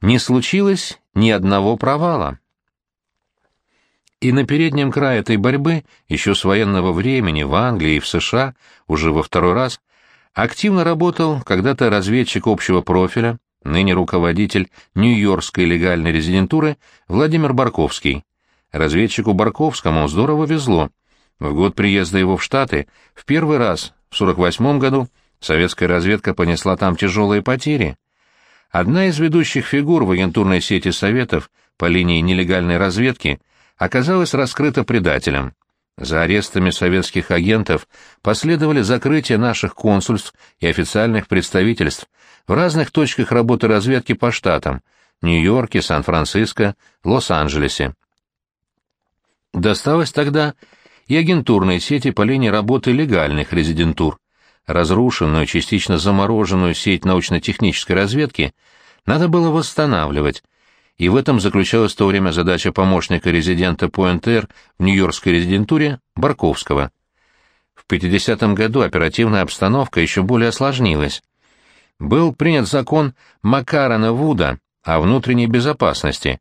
не случилось ни одного провала. И на переднем крае этой борьбы, еще с военного времени, в Англии и в США, уже во второй раз, активно работал когда-то разведчик общего профиля, ныне руководитель Нью-Йоркской легальной резидентуры Владимир Барковский. Разведчику Барковскому здорово везло. В год приезда его в Штаты в первый раз, в 48 году, советская разведка понесла там тяжелые потери. Одна из ведущих фигур в агентурной сети Советов по линии нелегальной разведки оказалась раскрыта предателем. За арестами советских агентов последовали закрытия наших консульств и официальных представительств в разных точках работы разведки по штатам – Нью-Йорке, Сан-Франциско, Лос-Анджелесе. Досталось тогда и агентурной сети по линии работы легальных резидентур. Разрушенную, частично замороженную сеть научно-технической разведки надо было восстанавливать, и в этом заключалась в то время задача помощника резидента по НТР в Нью-Йоркской резидентуре Барковского. В 50-м году оперативная обстановка еще более осложнилась. Был принят закон Макарона Вуда о внутренней безопасности,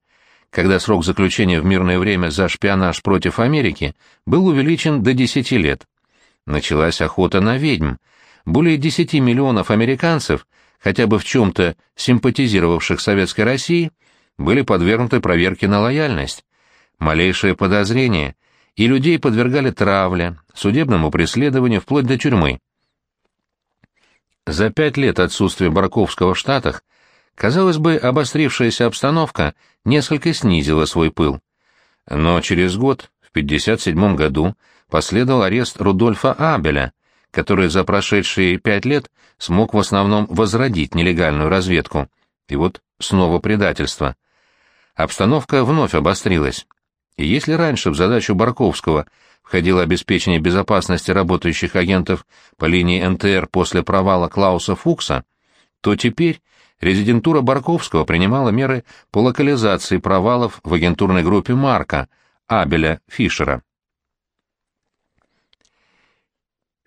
когда срок заключения в мирное время за шпионаж против Америки был увеличен до 10 лет. Началась охота на ведьм. Более 10 миллионов американцев, хотя бы в чем-то симпатизировавших Советской России, были подвергнуты проверке на лояльность. Малейшее подозрение, и людей подвергали травле, судебному преследованию вплоть до тюрьмы. За пять лет отсутствия Барковского в Штатах Казалось бы, обострившаяся обстановка несколько снизила свой пыл. Но через год, в 1957 году, последовал арест Рудольфа Абеля, который за прошедшие пять лет смог в основном возродить нелегальную разведку. И вот снова предательство. Обстановка вновь обострилась. И если раньше в задачу Барковского входило обеспечение безопасности работающих агентов по линии НТР после провала Клауса Фукса, то теперь резидентура Барковского принимала меры по локализации провалов в агентурной группе Марка, Абеля Фишера.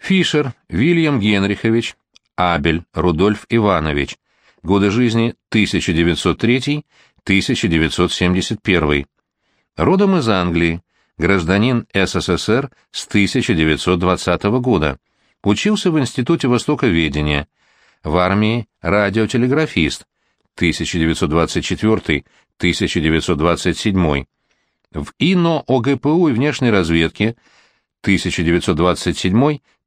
Фишер Вильям Генрихович, Абель Рудольф Иванович, годы жизни 1903-1971. Родом из Англии, гражданин СССР с 1920 года. Учился в Институте Востоковедения – в армии радиотелеграфист 1924-1927, в ИНО ОГПУ и внешней разведке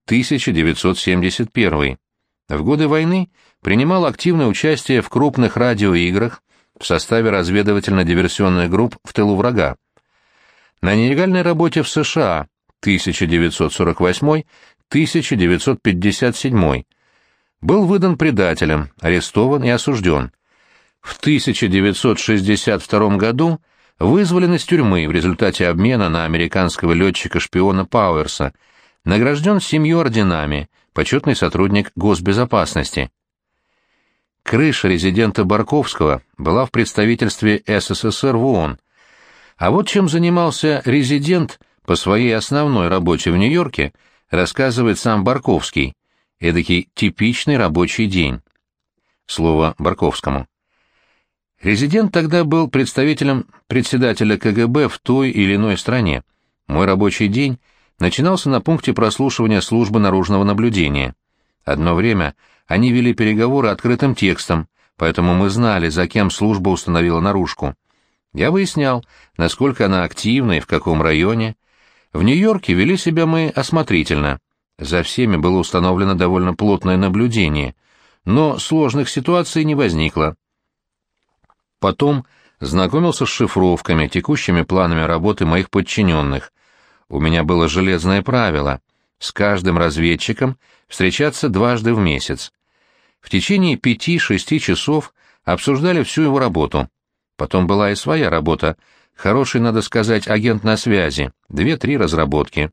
1927-1971. В годы войны принимал активное участие в крупных радиоиграх в составе разведывательно-диверсионных групп в тылу врага. На нелегальной работе в США 1948-1957 был выдан предателем, арестован и осужден. В 1962 году вызволен из тюрьмы в результате обмена на американского летчика-шпиона Пауэрса, награжден семью орденами, почетный сотрудник госбезопасности. Крыша резидента Барковского была в представительстве СССР в ООН. А вот чем занимался резидент по своей основной работе в Нью-Йорке, рассказывает сам Барковский эдакий типичный рабочий день. Слово Барковскому. Резидент тогда был представителем председателя КГБ в той или иной стране. Мой рабочий день начинался на пункте прослушивания службы наружного наблюдения. Одно время они вели переговоры открытым текстом, поэтому мы знали, за кем служба установила наружку. Я выяснял, насколько она активна и в каком районе. В Нью-Йорке вели себя мы осмотрительно — за всеми было установлено довольно плотное наблюдение, но сложных ситуаций не возникло. Потом знакомился с шифровками, текущими планами работы моих подчиненных. У меня было железное правило — с каждым разведчиком встречаться дважды в месяц. В течение пяти-шести часов обсуждали всю его работу. Потом была и своя работа, хороший, надо сказать, агент на связи, две-три разработки.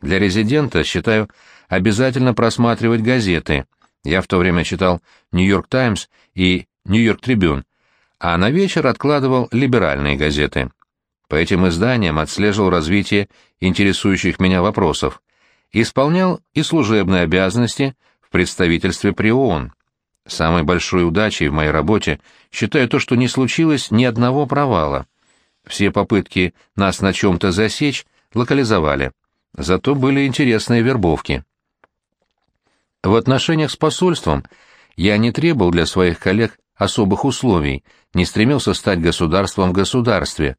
Для резидента, считаю, обязательно просматривать газеты. Я в то время читал «Нью-Йорк Таймс» и «Нью-Йорк Трибюн», а на вечер откладывал либеральные газеты. По этим изданиям отслеживал развитие интересующих меня вопросов. Исполнял и служебные обязанности в представительстве при ООН. Самой большой удачей в моей работе считаю то, что не случилось ни одного провала. Все попытки нас на чем-то засечь локализовали. Зато были интересные вербовки. В отношениях с посольством я не требовал для своих коллег особых условий, не стремился стать государством в государстве,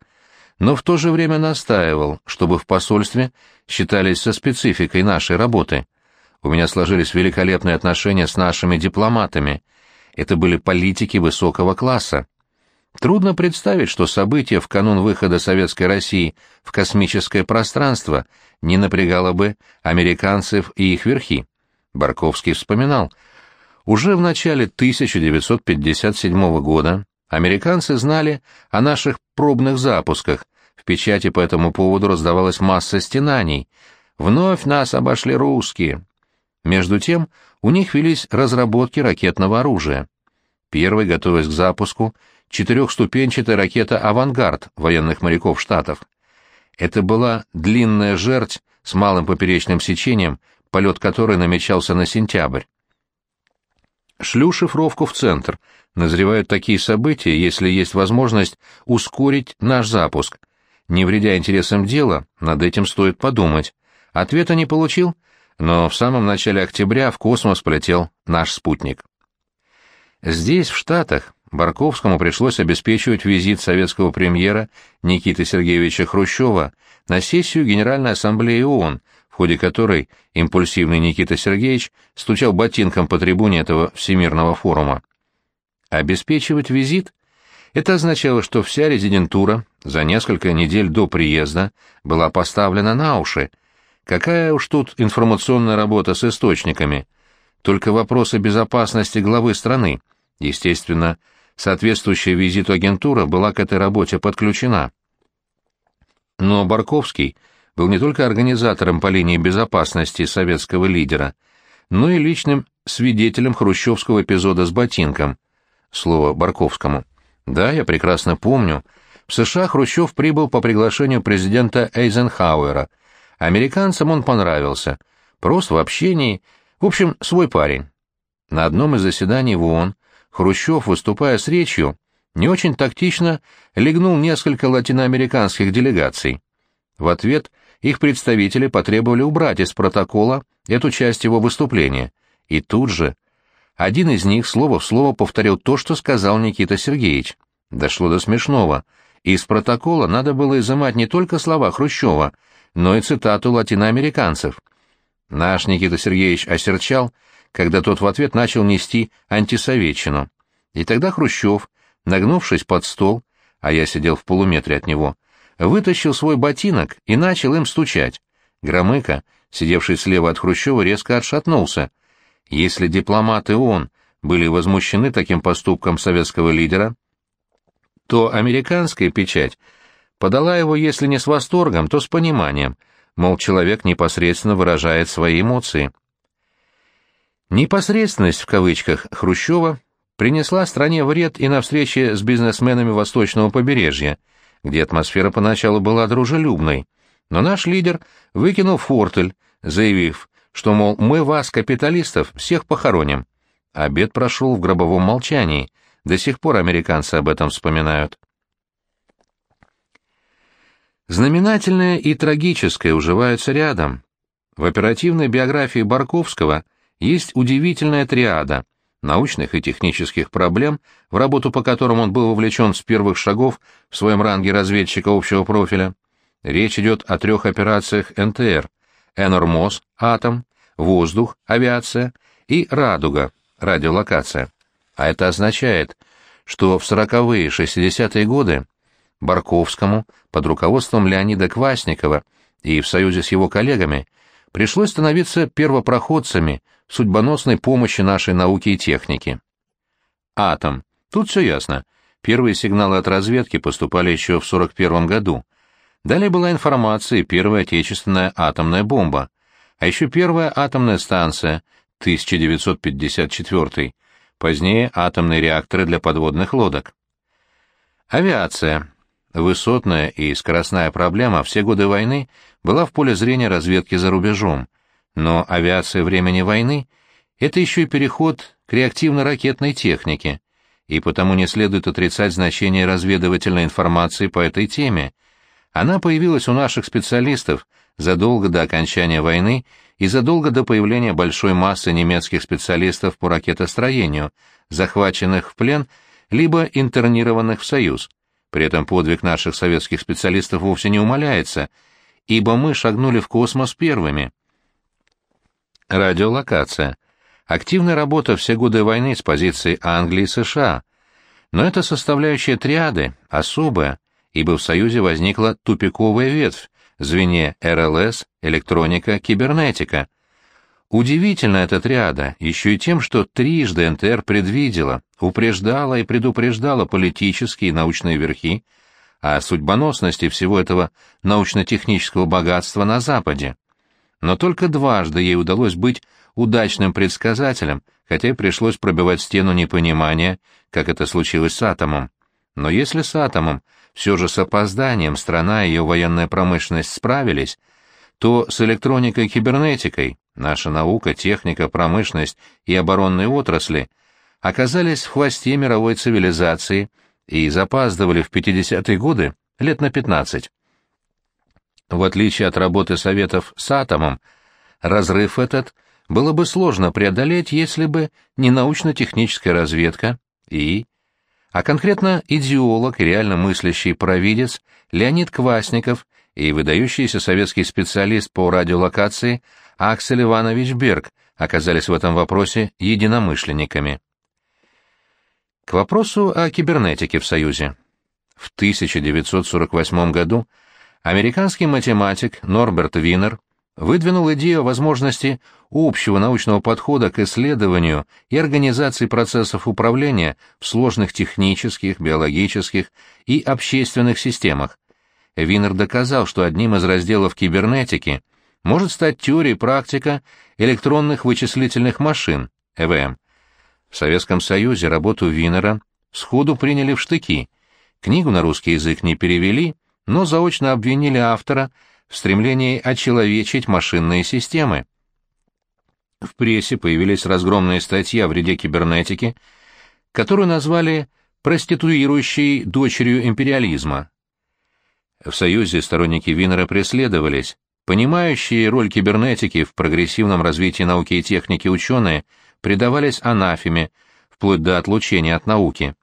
но в то же время настаивал, чтобы в посольстве считались со спецификой нашей работы. У меня сложились великолепные отношения с нашими дипломатами. Это были политики высокого класса. Трудно представить, что событие в канун выхода Советской России в космическое пространство не напрягало бы американцев и их верхи. Барковский вспоминал, уже в начале 1957 года американцы знали о наших пробных запусках, в печати по этому поводу раздавалась масса стенаний. «Вновь нас обошли русские». Между тем, у них велись разработки ракетного оружия. Первый, готовясь к запуску, четырехступенчатая ракета «Авангард» военных моряков Штатов. Это была длинная жерть с малым поперечным сечением, полет которой намечался на сентябрь. Шлю шифровку в центр. Назревают такие события, если есть возможность ускорить наш запуск. Не вредя интересам дела, над этим стоит подумать. Ответа не получил, но в самом начале октября в космос полетел наш спутник. Здесь, в Штатах, Барковскому пришлось обеспечивать визит советского премьера Никиты Сергеевича Хрущева на сессию Генеральной Ассамблеи ООН, ходе которой импульсивный Никита Сергеевич стучал ботинком по трибуне этого Всемирного форума. Обеспечивать визит — это означало, что вся резидентура за несколько недель до приезда была поставлена на уши. Какая уж тут информационная работа с источниками. Только вопросы безопасности главы страны. Естественно, соответствующая визиту агентура была к этой работе подключена. Но Барковский был не только организатором по линии безопасности советского лидера, но и личным свидетелем хрущевского эпизода с ботинком. Слово Барковскому. Да, я прекрасно помню. В США Хрущев прибыл по приглашению президента Эйзенхауэра. Американцам он понравился. Просто в общении. В общем, свой парень. На одном из заседаний в ООН Хрущев, выступая с речью, не очень тактично легнул несколько латиноамериканских делегаций. В ответ их представители потребовали убрать из протокола эту часть его выступления, и тут же один из них слово в слово повторил то, что сказал Никита Сергеевич. Дошло до смешного. Из протокола надо было изымать не только слова Хрущева, но и цитату латиноамериканцев. Наш Никита Сергеевич осерчал, когда тот в ответ начал нести антисоветчину. И тогда Хрущев, нагнувшись под стол, а я сидел в полуметре от него, вытащил свой ботинок и начал им стучать. Громыко, сидевший слева от Хрущева, резко отшатнулся. Если дипломаты ООН были возмущены таким поступком советского лидера, то американская печать подала его, если не с восторгом, то с пониманием, мол, человек непосредственно выражает свои эмоции. Непосредственность, в кавычках, Хрущева принесла стране вред и на встрече с бизнесменами восточного побережья, где атмосфера поначалу была дружелюбной. Но наш лидер выкинул фортель, заявив, что, мол, мы вас, капиталистов, всех похороним. Обед прошел в гробовом молчании, до сих пор американцы об этом вспоминают. Знаменательное и трагическое уживаются рядом. В оперативной биографии Барковского есть удивительная триада — научных и технических проблем, в работу по которым он был вовлечен с первых шагов в своем ранге разведчика общего профиля. Речь идет о трех операциях НТР – «Энормоз» – «Атом», «Воздух» – «Авиация» и «Радуга» – «Радиолокация». А это означает, что в 40-е 60-е годы Барковскому под руководством Леонида Квасникова и в союзе с его коллегами пришлось становиться первопроходцами судьбоносной помощи нашей науке и технике. Атом. Тут все ясно. Первые сигналы от разведки поступали еще в 41 году. Далее была информация и первая отечественная атомная бомба. А еще первая атомная станция, 1954 позднее атомные реакторы для подводных лодок. Авиация. Высотная и скоростная проблема все годы войны была в поле зрения разведки за рубежом, но авиация времени войны — это еще и переход к реактивно-ракетной технике, и потому не следует отрицать значение разведывательной информации по этой теме. Она появилась у наших специалистов задолго до окончания войны и задолго до появления большой массы немецких специалистов по ракетостроению, захваченных в плен либо интернированных в Союз. При этом подвиг наших советских специалистов вовсе не умаляется, ибо мы шагнули в космос первыми. Радиолокация. Активная работа все годы войны с позиции Англии и США. Но эта составляющая триады особая, ибо в Союзе возникла тупиковая ветвь, звене РЛС, электроника, кибернетика. Удивительна эта триада еще и тем, что трижды НТР предвидела, упреждала и предупреждала политические и научные верхи о судьбоносности всего этого научно-технического богатства на Западе. Но только дважды ей удалось быть удачным предсказателем, хотя и пришлось пробивать стену непонимания, как это случилось с атомом. Но если с атомом все же с опозданием страна и ее военная промышленность справились, то с электроникой и кибернетикой наша наука, техника, промышленность и оборонные отрасли оказались в хвосте мировой цивилизации и запаздывали в 50-е годы лет на 15. В отличие от работы Советов с атомом, разрыв этот было бы сложно преодолеть, если бы не научно-техническая разведка и... А конкретно идеолог реально мыслящий провидец Леонид Квасников и выдающийся советский специалист по радиолокации Аксель Иванович Берг оказались в этом вопросе единомышленниками. К вопросу о кибернетике в Союзе. В 1948 году американский математик Норберт Винер выдвинул идею о возможности общего научного подхода к исследованию и организации процессов управления в сложных технических, биологических и общественных системах. Винер доказал, что одним из разделов кибернетики может стать теория и практика электронных вычислительных машин, ЭВМ. В Советском Союзе работу Винера сходу приняли в штыки, книгу на русский язык не перевели, но заочно обвинили автора в стремлении очеловечить машинные системы. В прессе появились разгромные статьи о вреде кибернетики, которую назвали «проституирующей дочерью империализма». В Союзе сторонники Винера преследовались, понимающие роль кибернетики в прогрессивном развитии науки и техники ученые предавались анафеме, вплоть до отлучения от науки.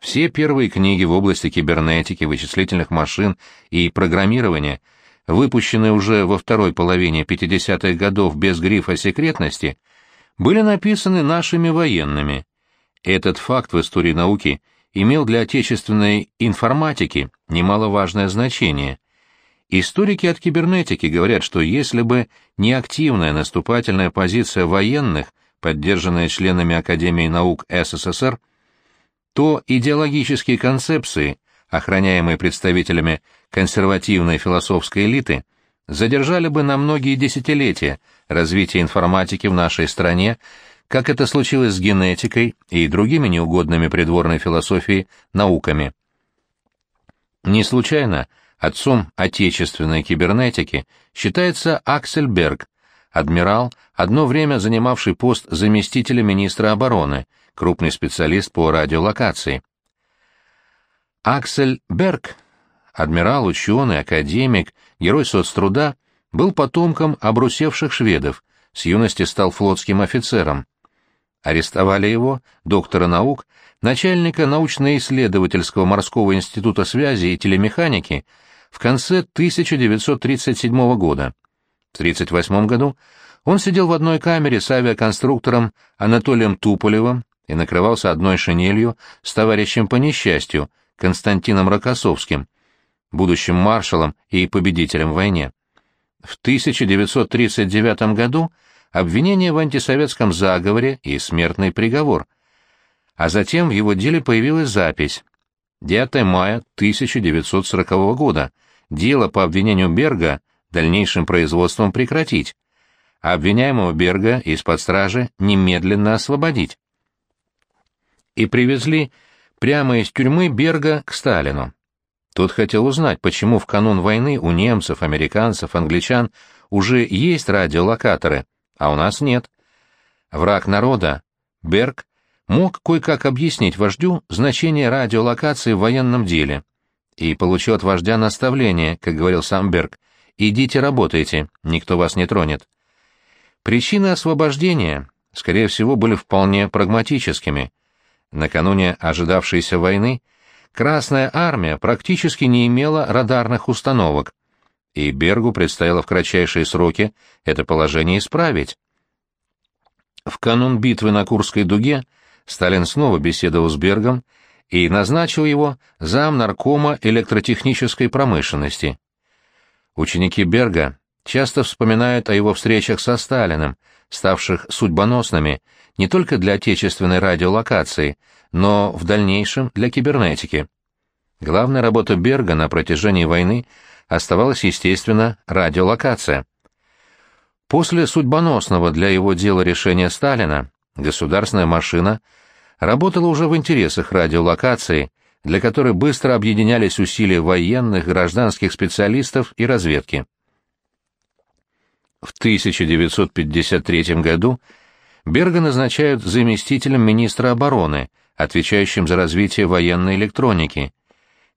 Все первые книги в области кибернетики, вычислительных машин и программирования, выпущенные уже во второй половине 50-х годов без грифа секретности, были написаны нашими военными. Этот факт в истории науки имел для отечественной информатики немаловажное значение. Историки от кибернетики говорят, что если бы не активная наступательная позиция военных, поддержанная членами Академии наук СССР, то идеологические концепции, охраняемые представителями консервативной философской элиты, задержали бы на многие десятилетия развитие информатики в нашей стране, как это случилось с генетикой и другими неугодными придворной философии науками. Не случайно отцом отечественной кибернетики считается Аксель Берг, адмирал, одно время занимавший пост заместителя министра обороны, крупный специалист по радиолокации. Аксель Берг, адмирал, ученый, академик, герой соцтруда, был потомком обрусевших шведов, с юности стал флотским офицером. Арестовали его, доктора наук, начальника научно-исследовательского морского института связи и телемеханики, в конце 1937 года. В 1938 году он сидел в одной камере с авиаконструктором Анатолием Туполевым и накрывался одной шинелью с товарищем по несчастью, Константином Рокоссовским, будущим маршалом и победителем в войне. В 1939 году обвинение в антисоветском заговоре и смертный приговор. А затем в его деле появилась запись. 9 мая 1940 года. Дело по обвинению Берга дальнейшим производством прекратить. А обвиняемого Берга из-под стражи немедленно освободить и привезли прямо из тюрьмы Берга к Сталину. Тот хотел узнать, почему в канун войны у немцев, американцев, англичан уже есть радиолокаторы, а у нас нет. Враг народа Берг мог кое-как объяснить вождю значение радиолокации в военном деле и получил от вождя наставление, как говорил сам Берг, «Идите работайте, никто вас не тронет». Причины освобождения, скорее всего, были вполне прагматическими. Накануне ожидавшейся войны Красная армия практически не имела радарных установок, и Бергу предстояло в кратчайшие сроки это положение исправить. В канун битвы на Курской дуге Сталин снова беседовал с Бергом и назначил его зам наркома электротехнической промышленности. Ученики Берга часто вспоминают о его встречах со Сталиным, ставших судьбоносными не только для отечественной радиолокации, но в дальнейшем для кибернетики. Главная работа Берга на протяжении войны оставалась, естественно, радиолокация. После судьбоносного для его дела решения Сталина государственная машина работала уже в интересах радиолокации, для которой быстро объединялись усилия военных, гражданских специалистов и разведки. В 1953 году Берга назначают заместителем министра обороны, отвечающим за развитие военной электроники.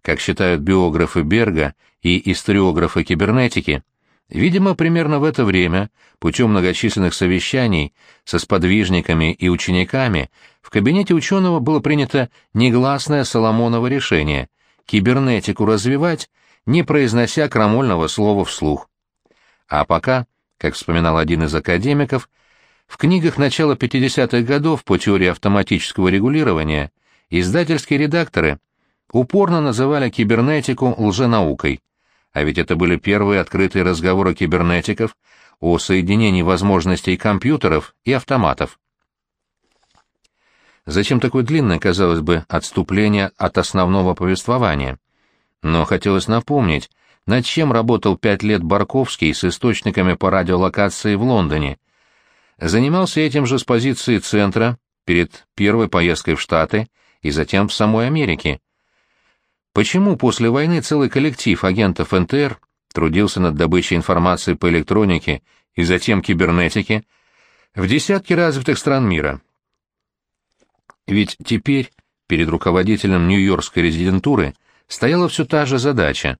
Как считают биографы Берга и историографы кибернетики, видимо, примерно в это время, путем многочисленных совещаний со сподвижниками и учениками, в кабинете ученого было принято негласное Соломоново решение – кибернетику развивать, не произнося крамольного слова вслух. А пока как вспоминал один из академиков, в книгах начала 50-х годов по теории автоматического регулирования издательские редакторы упорно называли кибернетику лженаукой, а ведь это были первые открытые разговоры кибернетиков о соединении возможностей компьютеров и автоматов. Зачем такое длинное, казалось бы, отступление от основного повествования? Но хотелось напомнить, над чем работал пять лет Барковский с источниками по радиолокации в Лондоне. Занимался этим же с позиции центра перед первой поездкой в Штаты и затем в самой Америке. Почему после войны целый коллектив агентов НТР трудился над добычей информации по электронике и затем кибернетике в десятки развитых стран мира? Ведь теперь перед руководителем Нью-Йоркской резидентуры стояла все та же задача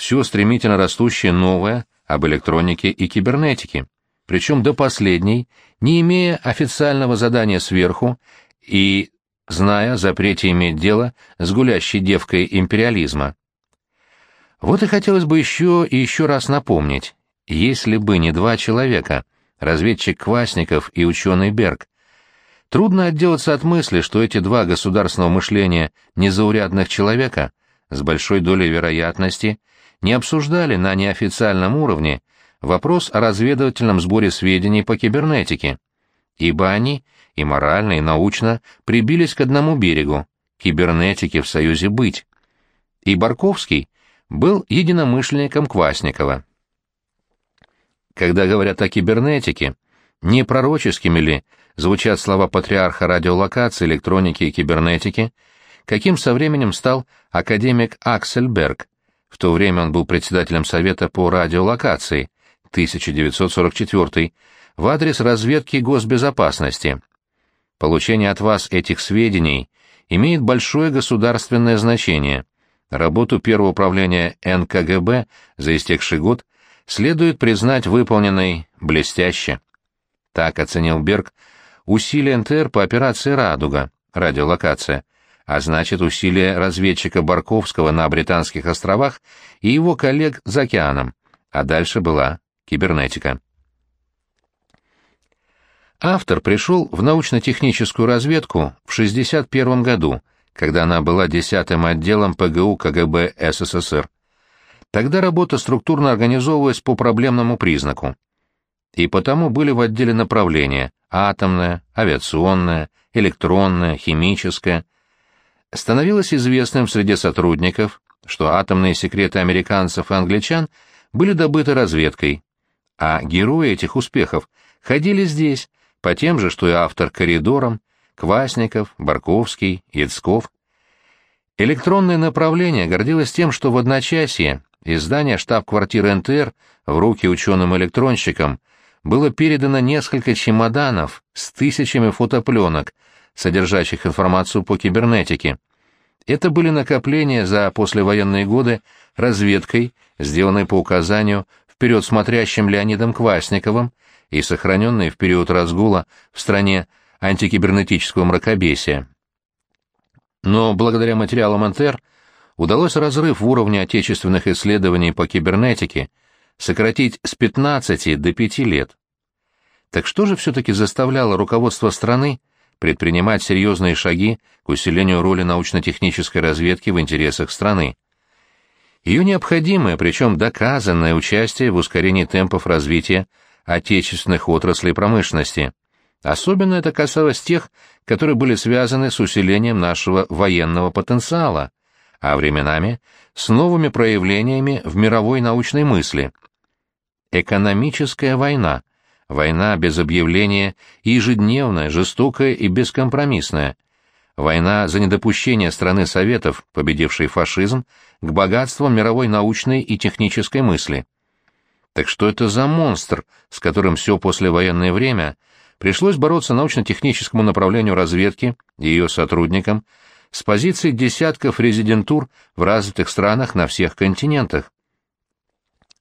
все стремительно растущее новое об электронике и кибернетике, причем до последней, не имея официального задания сверху и зная о запрете иметь дело с гулящей девкой империализма. Вот и хотелось бы еще и еще раз напомнить, если бы не два человека, разведчик Квасников и ученый Берг, трудно отделаться от мысли, что эти два государственного мышления незаурядных человека с большой долей вероятности не обсуждали на неофициальном уровне вопрос о разведывательном сборе сведений по кибернетике, ибо они и морально, и научно прибились к одному берегу — кибернетике в Союзе быть. И Барковский был единомышленником Квасникова. Когда говорят о кибернетике, не пророческими ли звучат слова патриарха радиолокации, электроники и кибернетики, каким со временем стал академик Аксель Берг, в то время он был председателем Совета по радиолокации, 1944, в адрес разведки госбезопасности. Получение от вас этих сведений имеет большое государственное значение. Работу Первого управления НКГБ за истекший год следует признать выполненной блестяще. Так оценил Берг усилия НТР по операции «Радуга», радиолокация, а значит усилия разведчика Барковского на Британских островах и его коллег за океаном, а дальше была кибернетика. Автор пришел в научно-техническую разведку в 1961 году, когда она была 10-м отделом ПГУ КГБ СССР. Тогда работа структурно организовывалась по проблемному признаку. И потому были в отделе направления – атомное, авиационное, электронное, химическое – становилось известным среди сотрудников, что атомные секреты американцев и англичан были добыты разведкой, а герои этих успехов ходили здесь, по тем же, что и автор коридорам, Квасников, Барковский, Яцков. Электронное направление гордилось тем, что в одночасье из здания штаб-квартиры НТР в руки ученым-электронщикам было передано несколько чемоданов с тысячами фотопленок, содержащих информацию по кибернетике. Это были накопления за послевоенные годы разведкой, сделанной по указанию вперед смотрящим Леонидом Квасниковым и сохраненные в период разгула в стране антикибернетического мракобесия. Но благодаря материалам НТР удалось разрыв в уровне отечественных исследований по кибернетике сократить с 15 до 5 лет. Так что же все-таки заставляло руководство страны предпринимать серьезные шаги к усилению роли научно-технической разведки в интересах страны? Ее необходимое, причем доказанное участие в ускорении темпов развития отечественных отраслей промышленности. Особенно это касалось тех, которые были связаны с усилением нашего военного потенциала, а временами с новыми проявлениями в мировой научной мысли. Экономическая война, война без объявления, ежедневная, жестокая и бескомпромиссная, война за недопущение страны Советов, победившей фашизм, к богатствам мировой научной и технической мысли. Так что это за монстр, с которым все послевоенное время пришлось бороться научно-техническому направлению разведки и ее сотрудникам с позиций десятков резидентур в развитых странах на всех континентах?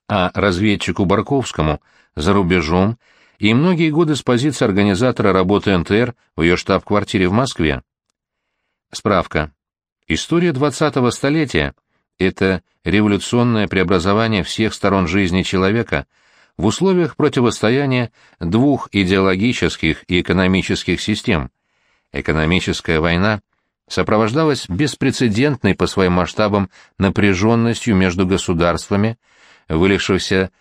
А разведчику Барковскому за рубежом и многие годы с позиции организатора работы НТР в ее штаб-квартире в Москве. Справка. История 20-го столетия — это революционное преобразование всех сторон жизни человека в условиях противостояния двух идеологических и экономических систем. Экономическая война сопровождалась беспрецедентной по своим масштабам напряженностью между государствами, вылившихся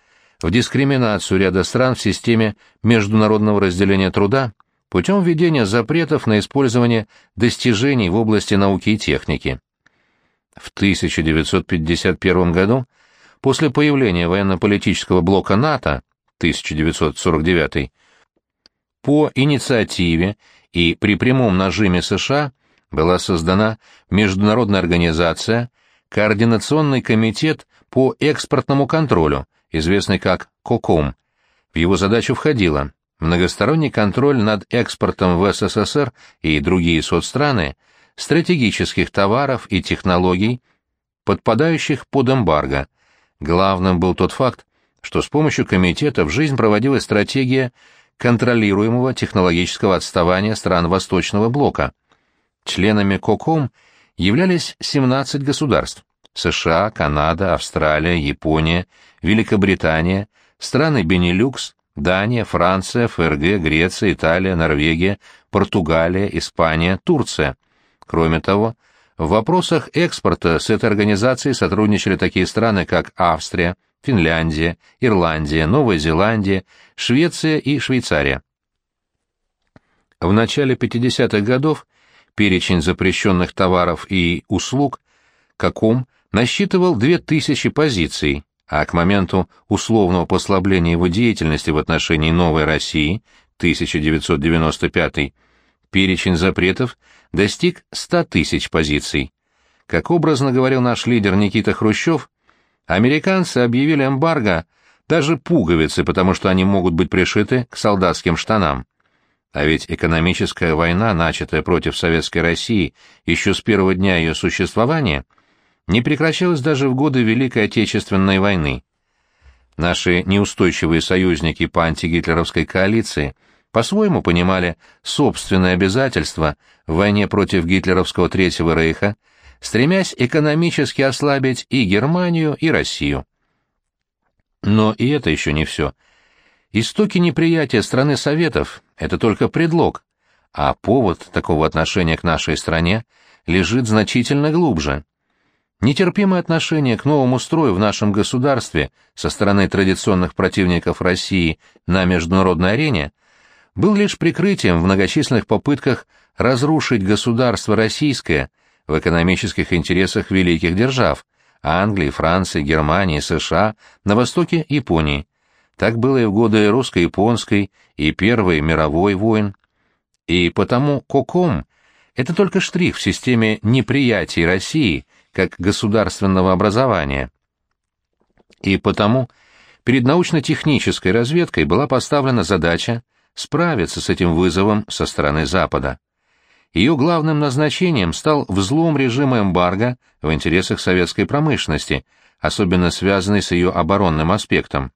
в дискриминацию ряда стран в системе международного разделения труда путем введения запретов на использование достижений в области науки и техники. В 1951 году, после появления военно-политического блока НАТО 1949, по инициативе и при прямом нажиме США была создана Международная организация Координационный комитет по экспортному контролю, известный как КОКОМ. В его задачу входило многосторонний контроль над экспортом в СССР и другие соцстраны – стратегических товаров и технологий, подпадающих под эмбарго. Главным был тот факт, что с помощью комитета в жизнь проводилась стратегия контролируемого технологического отставания стран Восточного блока. Членами КОКОМ являлись 17 государств – США, Канада, Австралия, Япония, Великобритания, страны Бенилюкс, Дания, Франция, ФРГ, Греция, Италия, Норвегия, Португалия, Испания, Турция – Кроме того, в вопросах экспорта с этой организацией сотрудничали такие страны, как Австрия, Финляндия, Ирландия, Новая Зеландия, Швеция и Швейцария. В начале 50-х годов перечень запрещенных товаров и услуг КАКОМ насчитывал 2000 позиций, а к моменту условного послабления его деятельности в отношении Новой России 1995 перечень запретов достиг 100 тысяч позиций. Как образно говорил наш лидер Никита Хрущев, американцы объявили эмбарго даже пуговицы, потому что они могут быть пришиты к солдатским штанам. А ведь экономическая война, начатая против Советской России еще с первого дня ее существования, не прекращалась даже в годы Великой Отечественной войны. Наши неустойчивые союзники по антигитлеровской коалиции – по-своему понимали собственные обязательства в войне против гитлеровского Третьего Рейха, стремясь экономически ослабить и Германию, и Россию. Но и это еще не все. Истоки неприятия страны Советов — это только предлог, а повод такого отношения к нашей стране лежит значительно глубже. Нетерпимое отношение к новому строю в нашем государстве со стороны традиционных противников России на международной арене — был лишь прикрытием в многочисленных попытках разрушить государство российское в экономических интересах великих держав – Англии, Франции, Германии, США, на востоке Японии. Так было и в годы русско-японской и Первой мировой войн. И потому КОКОМ – это только штрих в системе неприятия России как государственного образования. И потому перед научно-технической разведкой была поставлена задача справиться с этим вызовом со стороны Запада. Ее главным назначением стал взлом режима эмбарго в интересах советской промышленности, особенно связанный с ее оборонным аспектом.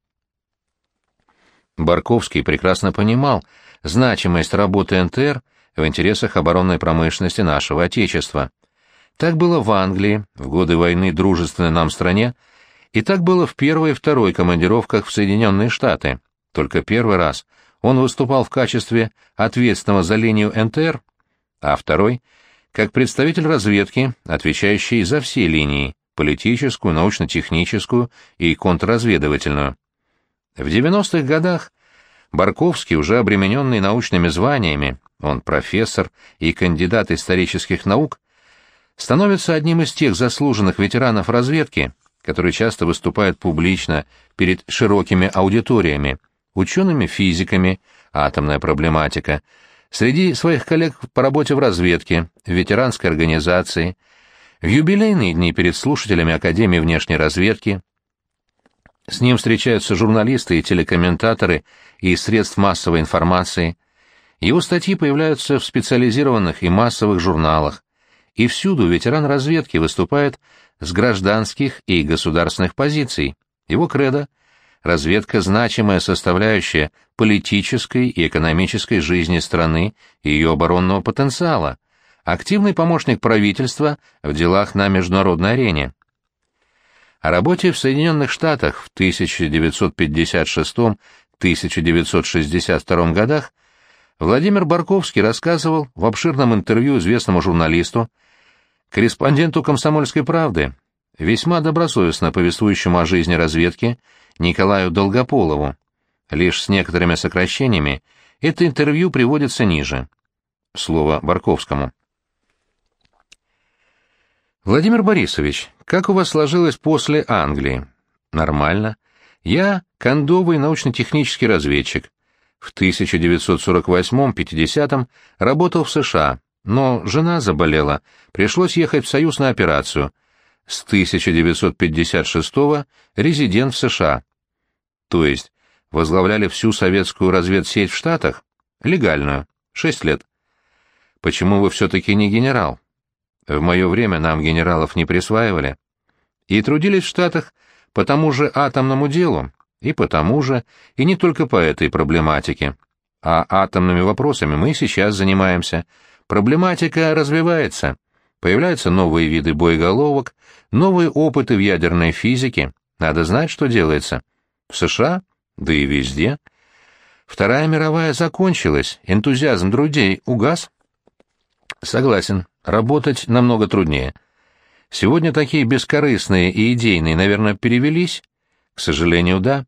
Барковский прекрасно понимал значимость работы НТР в интересах оборонной промышленности нашего Отечества. Так было в Англии, в годы войны дружественной нам стране, и так было в первой и второй командировках в Соединенные Штаты. Только первый раз он выступал в качестве ответственного за линию НТР, а второй — как представитель разведки, отвечающий за все линии — политическую, научно-техническую и контрразведывательную. В 90-х годах Барковский, уже обремененный научными званиями, он профессор и кандидат исторических наук, становится одним из тех заслуженных ветеранов разведки, которые часто выступают публично перед широкими аудиториями, учеными-физиками, атомная проблематика, среди своих коллег по работе в разведке, в ветеранской организации, в юбилейные дни перед слушателями Академии внешней разведки. С ним встречаются журналисты и телекомментаторы из средств массовой информации. Его статьи появляются в специализированных и массовых журналах, и всюду ветеран разведки выступает с гражданских и государственных позиций. Его кредо – разведка – значимая составляющая политической и экономической жизни страны и ее оборонного потенциала, активный помощник правительства в делах на международной арене. О работе в Соединенных Штатах в 1956-1962 годах Владимир Барковский рассказывал в обширном интервью известному журналисту, корреспонденту «Комсомольской правды», весьма добросовестно повествующему о жизни разведки Николаю Долгополову. Лишь с некоторыми сокращениями это интервью приводится ниже. Слово Барковскому. Владимир Борисович, как у вас сложилось после Англии? Нормально. Я кондовый научно-технический разведчик. В 1948-50 работал в США, но жена заболела, пришлось ехать в Союз на операцию. С 1956-го резидент в США. То есть возглавляли всю советскую разведсеть в Штатах? Легальную. Шесть лет. Почему вы все-таки не генерал? В мое время нам генералов не присваивали. И трудились в Штатах по тому же атомному делу, и по тому же, и не только по этой проблематике. А атомными вопросами мы сейчас занимаемся – Проблематика развивается. Появляются новые виды боеголовок, новые опыты в ядерной физике. Надо знать, что делается. В США, да и везде. Вторая мировая закончилась, энтузиазм друзей угас. Согласен, работать намного труднее. Сегодня такие бескорыстные и идейные, наверное, перевелись? К сожалению, да.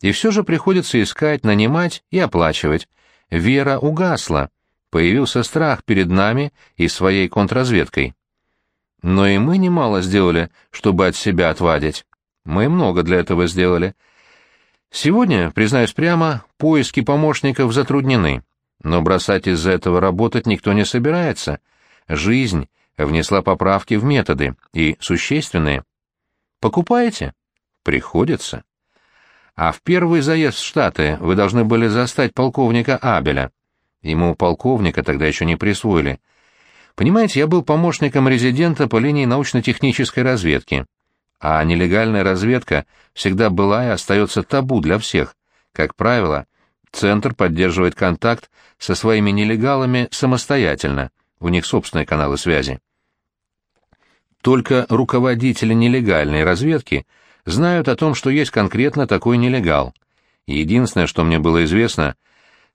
И все же приходится искать, нанимать и оплачивать. Вера угасла появился страх перед нами и своей контрразведкой. Но и мы немало сделали, чтобы от себя отвадить. Мы много для этого сделали. Сегодня, признаюсь прямо, поиски помощников затруднены, но бросать из-за этого работать никто не собирается. Жизнь внесла поправки в методы, и существенные. Покупаете? Приходится. А в первый заезд в Штаты вы должны были застать полковника Абеля. Ему полковника тогда еще не присвоили. Понимаете, я был помощником резидента по линии научно-технической разведки. А нелегальная разведка всегда была и остается табу для всех. Как правило, Центр поддерживает контакт со своими нелегалами самостоятельно, у них собственные каналы связи. Только руководители нелегальной разведки знают о том, что есть конкретно такой нелегал. единственное, что мне было известно,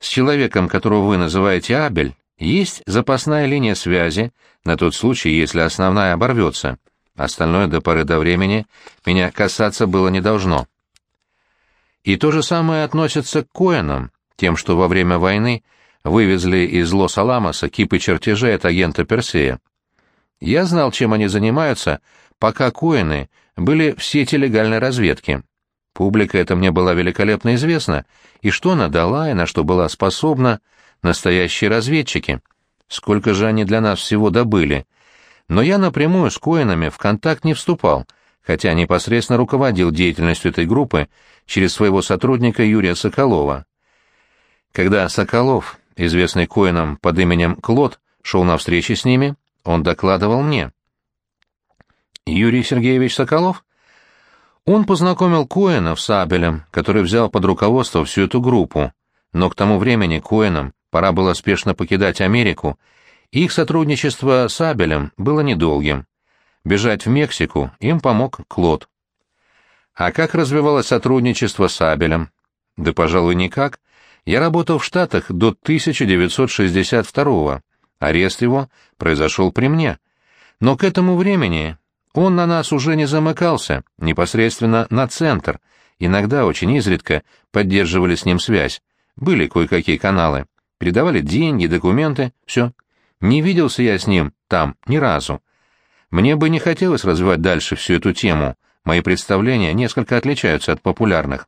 с человеком, которого вы называете Абель, есть запасная линия связи на тот случай, если основная оборвется. Остальное до поры до времени меня касаться было не должно. И то же самое относится к Коэнам, тем, что во время войны вывезли из Лос-Аламоса кипы чертежей от агента Персея. Я знал, чем они занимаются, пока Коэны были в сети легальной разведки. Публика это мне была великолепно известна, и что она дала, и на что была способна настоящие разведчики. Сколько же они для нас всего добыли. Но я напрямую с Коинами в контакт не вступал, хотя непосредственно руководил деятельностью этой группы через своего сотрудника Юрия Соколова. Когда Соколов, известный Коином под именем Клод, шел на встречи с ними, он докладывал мне. Юрий Сергеевич Соколов? Он познакомил Коэна с Абелем, который взял под руководство всю эту группу, но к тому времени Коэнам пора было спешно покидать Америку, и их сотрудничество с Абелем было недолгим. Бежать в Мексику им помог Клод. А как развивалось сотрудничество с Абелем? Да, пожалуй, никак. Я работал в Штатах до 1962 -го. Арест его произошел при мне. Но к этому времени он на нас уже не замыкался, непосредственно на центр. Иногда, очень изредка, поддерживали с ним связь. Были кое-какие каналы. Передавали деньги, документы, все. Не виделся я с ним там ни разу. Мне бы не хотелось развивать дальше всю эту тему. Мои представления несколько отличаются от популярных.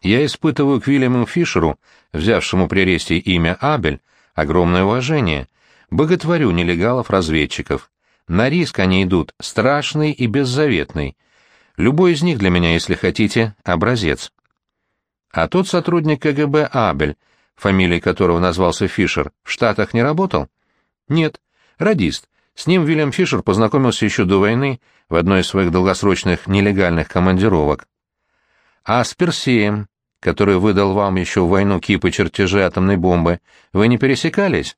Я испытываю к Вильяму Фишеру, взявшему при аресте имя Абель, огромное уважение. Боготворю нелегалов-разведчиков. На риск они идут, страшный и беззаветный. Любой из них для меня, если хотите, образец. А тот сотрудник КГБ Абель, фамилией которого назвался Фишер, в Штатах не работал? Нет, радист. С ним Вильям Фишер познакомился еще до войны в одной из своих долгосрочных нелегальных командировок. А с Персеем, который выдал вам еще в войну кипы чертежей атомной бомбы, вы не пересекались?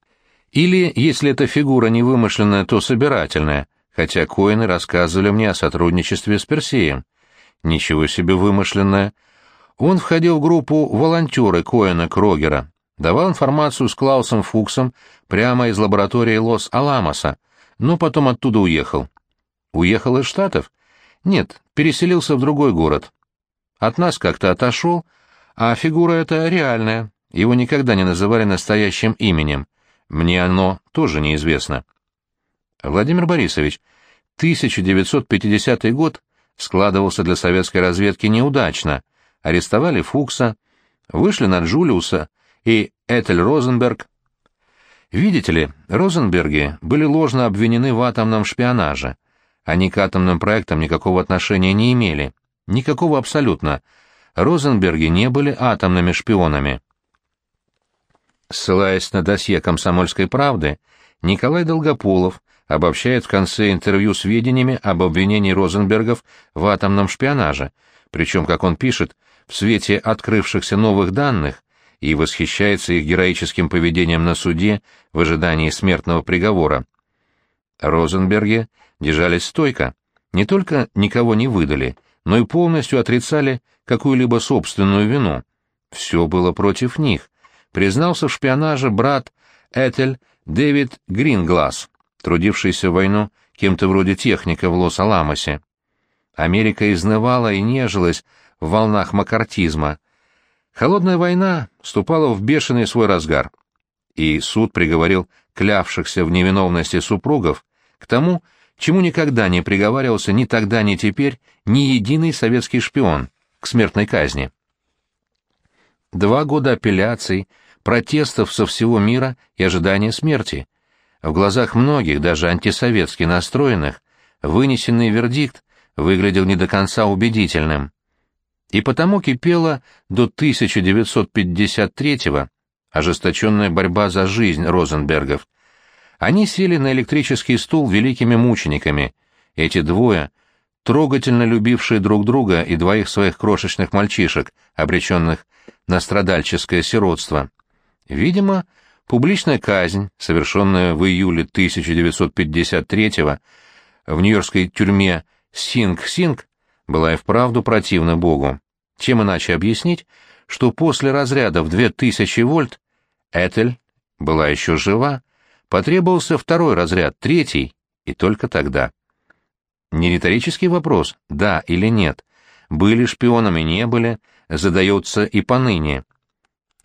Или, если эта фигура не вымышленная, то собирательная, хотя Коины рассказывали мне о сотрудничестве с Персеем. Ничего себе вымышленное. Он входил в группу волонтеры Коэна Крогера, давал информацию с Клаусом Фуксом прямо из лаборатории Лос-Аламоса, но потом оттуда уехал. Уехал из Штатов? Нет, переселился в другой город. От нас как-то отошел, а фигура эта реальная, его никогда не называли настоящим именем. Мне оно тоже неизвестно. Владимир Борисович, 1950 год складывался для советской разведки неудачно. Арестовали Фукса, вышли на Джулиуса и Этель Розенберг. Видите ли, Розенберги были ложно обвинены в атомном шпионаже. Они к атомным проектам никакого отношения не имели. Никакого абсолютно. Розенберги не были атомными шпионами. Ссылаясь на досье «Комсомольской правды», Николай Долгополов обобщает в конце интервью сведениями об обвинении Розенбергов в атомном шпионаже, причем, как он пишет, в свете открывшихся новых данных и восхищается их героическим поведением на суде в ожидании смертного приговора. Розенберги держались стойко, не только никого не выдали, но и полностью отрицали какую-либо собственную вину. Все было против них, признался в шпионаже брат Этель Дэвид Грингласс, трудившийся в войну кем-то вроде техника в Лос-Аламосе. Америка изнывала и нежилась в волнах макартизма. Холодная война вступала в бешеный свой разгар, и суд приговорил клявшихся в невиновности супругов к тому, чему никогда не приговаривался ни тогда, ни теперь ни единый советский шпион, к смертной казни. Два года апелляций, протестов со всего мира и ожидания смерти. В глазах многих, даже антисоветски настроенных, вынесенный вердикт выглядел не до конца убедительным. И потому кипела до 1953-го ожесточенная борьба за жизнь Розенбергов. Они сели на электрический стул великими мучениками. Эти двое, трогательно любившие друг друга и двоих своих крошечных мальчишек, обреченных на страдальческое сиротство. Видимо, публичная казнь, совершенная в июле 1953 в нью-йоркской тюрьме Синг-Синг, была и вправду противна Богу. Чем иначе объяснить, что после разряда в 2000 вольт Этель была еще жива, потребовался второй разряд, третий, и только тогда. Не риторический вопрос, да или нет, были шпионами, не были, задается и поныне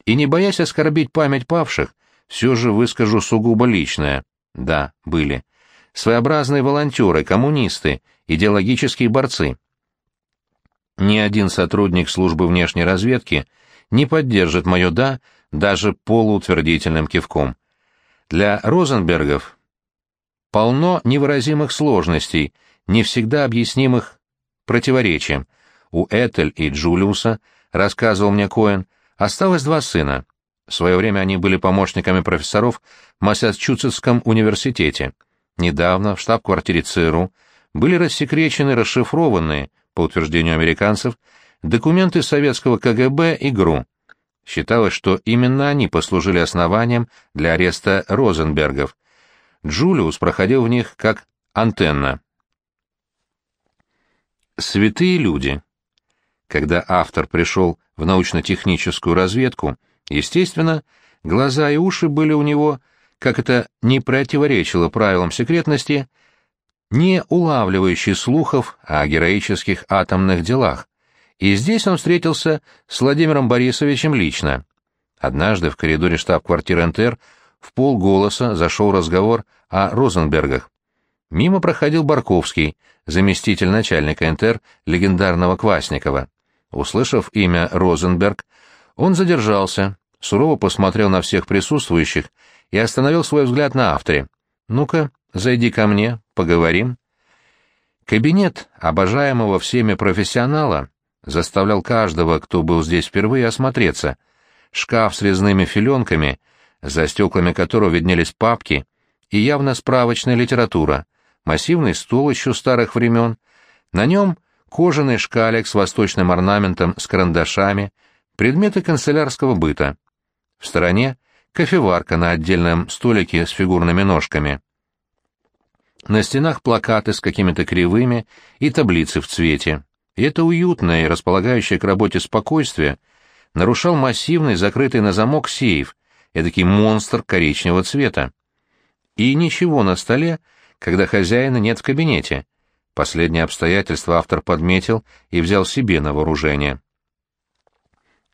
и, не боясь оскорбить память павших, все же выскажу сугубо личное. Да, были. Своеобразные волонтеры, коммунисты, идеологические борцы. Ни один сотрудник службы внешней разведки не поддержит мое «да» даже полуутвердительным кивком. Для Розенбергов полно невыразимых сложностей, не всегда объяснимых противоречием. У Этель и Джулиуса, рассказывал мне Коэн, осталось два сына. В свое время они были помощниками профессоров в Массачусетском университете. Недавно в штаб-квартире ЦРУ были рассекречены расшифрованные, по утверждению американцев, документы советского КГБ и ГРУ. Считалось, что именно они послужили основанием для ареста Розенбергов. Джулиус проходил в них как антенна. Святые люди. Когда автор пришел в научно-техническую разведку, естественно, глаза и уши были у него, как это не противоречило правилам секретности, не улавливающие слухов о героических атомных делах. И здесь он встретился с Владимиром Борисовичем лично. Однажды в коридоре штаб-квартиры НТР в полголоса зашел разговор о Розенбергах. Мимо проходил Барковский, заместитель начальника НТР легендарного Квасникова. Услышав имя Розенберг, он задержался, сурово посмотрел на всех присутствующих и остановил свой взгляд на авторе. «Ну-ка, зайди ко мне, поговорим». Кабинет обожаемого всеми профессионала заставлял каждого, кто был здесь впервые, осмотреться. Шкаф с резными филенками, за стеклами которого виднелись папки, и явно справочная литература, массивный стол еще старых времен, на нем кожаный шкалик с восточным орнаментом с карандашами, предметы канцелярского быта. В стороне кофеварка на отдельном столике с фигурными ножками. На стенах плакаты с какими-то кривыми и таблицы в цвете. И это уютное и располагающее к работе спокойствие нарушал массивный, закрытый на замок сейф, эдакий монстр коричневого цвета. И ничего на столе, когда хозяина нет в кабинете. Последнее обстоятельство автор подметил и взял себе на вооружение.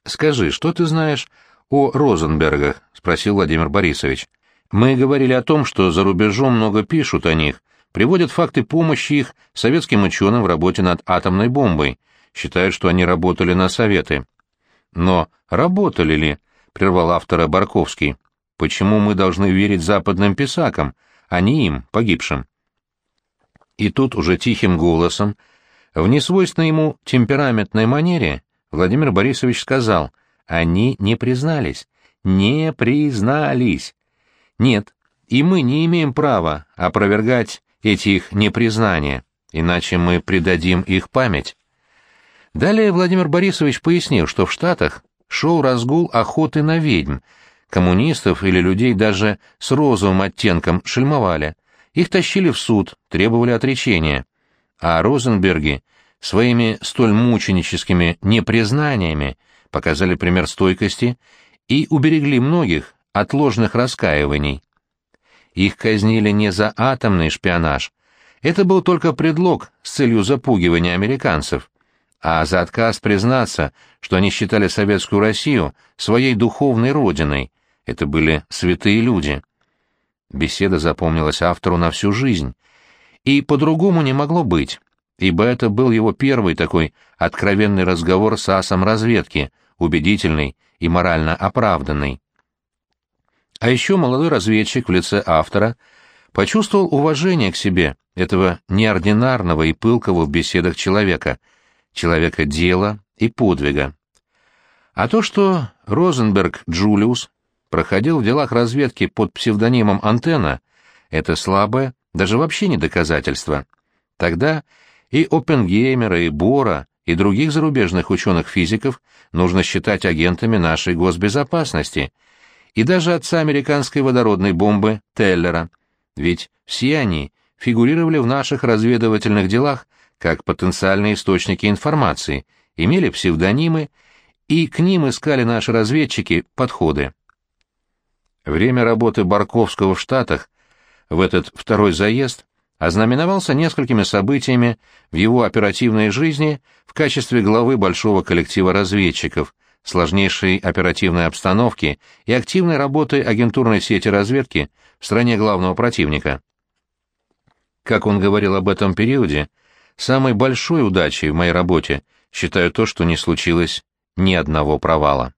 «Скажи, что ты знаешь о Розенбергах?» — спросил Владимир Борисович. «Мы говорили о том, что за рубежом много пишут о них, приводят факты помощи их советским ученым в работе над атомной бомбой, считают, что они работали на Советы. Но работали ли?» — прервал автора Барковский. «Почему мы должны верить западным писакам, а не им, погибшим?» И тут уже тихим голосом, в несвойственной ему темпераментной манере, Владимир Борисович сказал, они не признались, не признались. Нет, и мы не имеем права опровергать эти их непризнания, иначе мы предадим их память. Далее Владимир Борисович пояснил, что в Штатах шел разгул охоты на ведьм, коммунистов или людей даже с розовым оттенком шельмовали, их тащили в суд, требовали отречения, а Розенберги своими столь мученическими непризнаниями показали пример стойкости и уберегли многих от ложных раскаиваний. Их казнили не за атомный шпионаж, это был только предлог с целью запугивания американцев, а за отказ признаться, что они считали Советскую Россию своей духовной родиной, это были святые люди. Беседа запомнилась автору на всю жизнь, и по-другому не могло быть ибо это был его первый такой откровенный разговор с асом разведки, убедительный и морально оправданный. А еще молодой разведчик в лице автора почувствовал уважение к себе этого неординарного и пылкого в беседах человека, человека дела и подвига. А то, что Розенберг Джулиус проходил в делах разведки под псевдонимом «Антенна», это слабое, даже вообще не доказательство. Тогда и Оппенгеймера, и Бора, и других зарубежных ученых-физиков нужно считать агентами нашей госбезопасности, и даже отца американской водородной бомбы Теллера, ведь все они фигурировали в наших разведывательных делах как потенциальные источники информации, имели псевдонимы, и к ним искали наши разведчики подходы. Время работы Барковского в Штатах в этот второй заезд ознаменовался несколькими событиями в его оперативной жизни в качестве главы большого коллектива разведчиков, сложнейшей оперативной обстановки и активной работы агентурной сети разведки в стране главного противника. Как он говорил об этом периоде, самой большой удачей в моей работе считаю то, что не случилось ни одного провала.